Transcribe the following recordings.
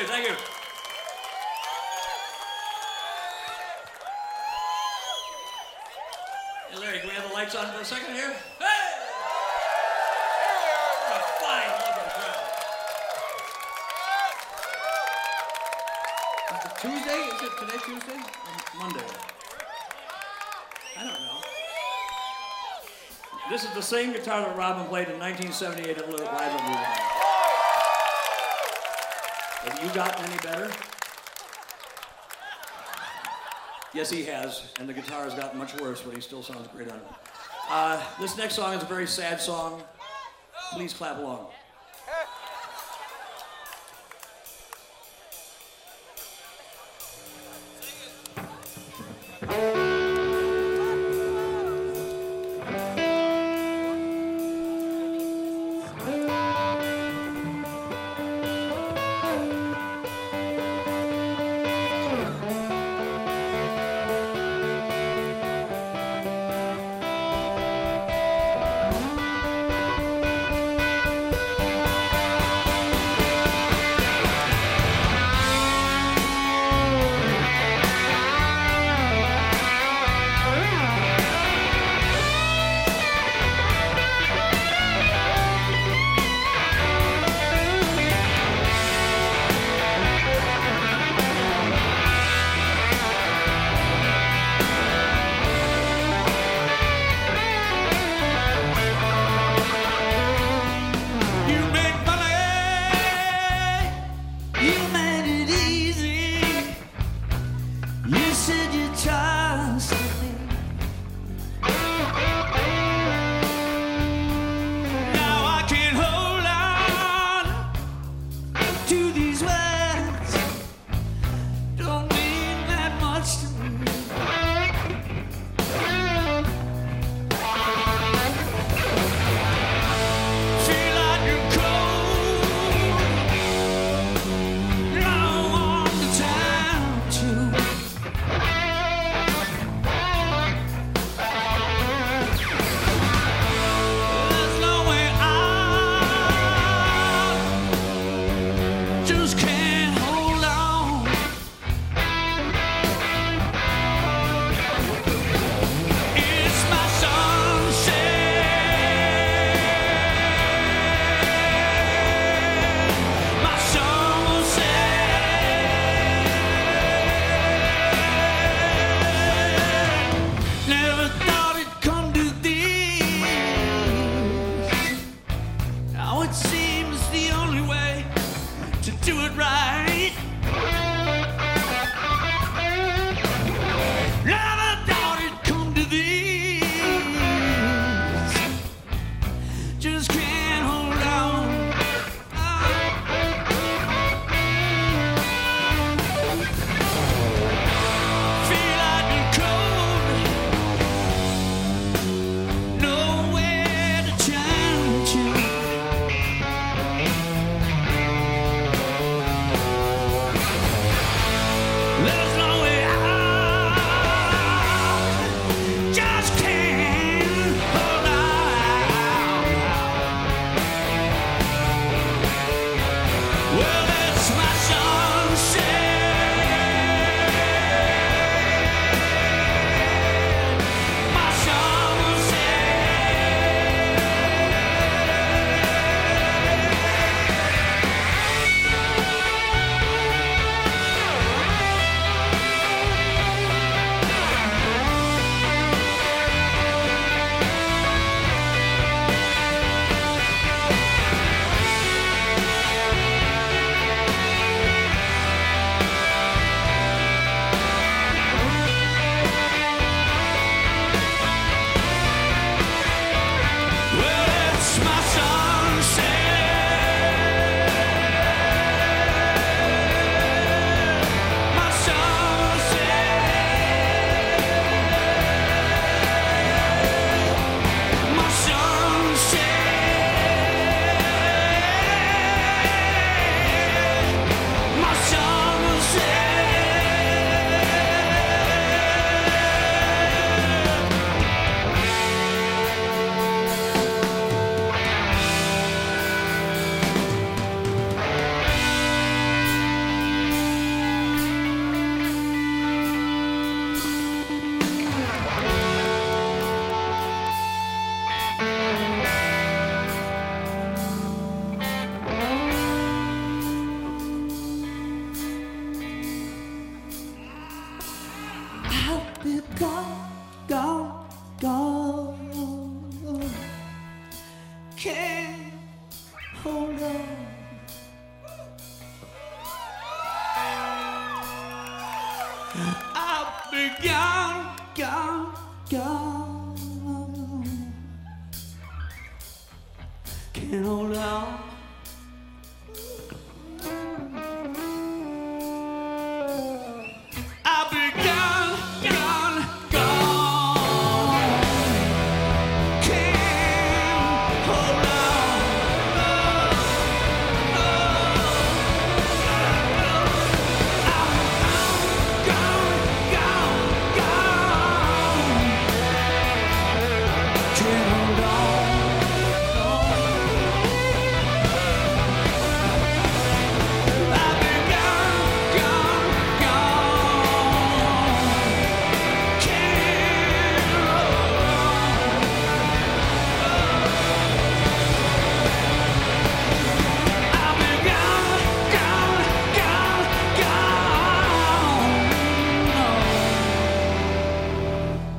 you, thank you. Hey, Larry, can we have the lights on for a second here? Hey! What a fine looking crowd. Is it Tuesday? Is it today Tuesday? Or Monday? I don't know. This is the same guitar that Robin played in 1978 at Live at Louisville. Have you gotten any better? Yes, he has, and the guitar has gotten much worse, but he still sounds great on it. Uh, this next song is a very sad song. Please clap along. 你是一场。Let been gone, gone, gone. Can't hold on. I'll be gone, gone, gone. Can't hold on.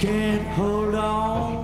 can't hold on.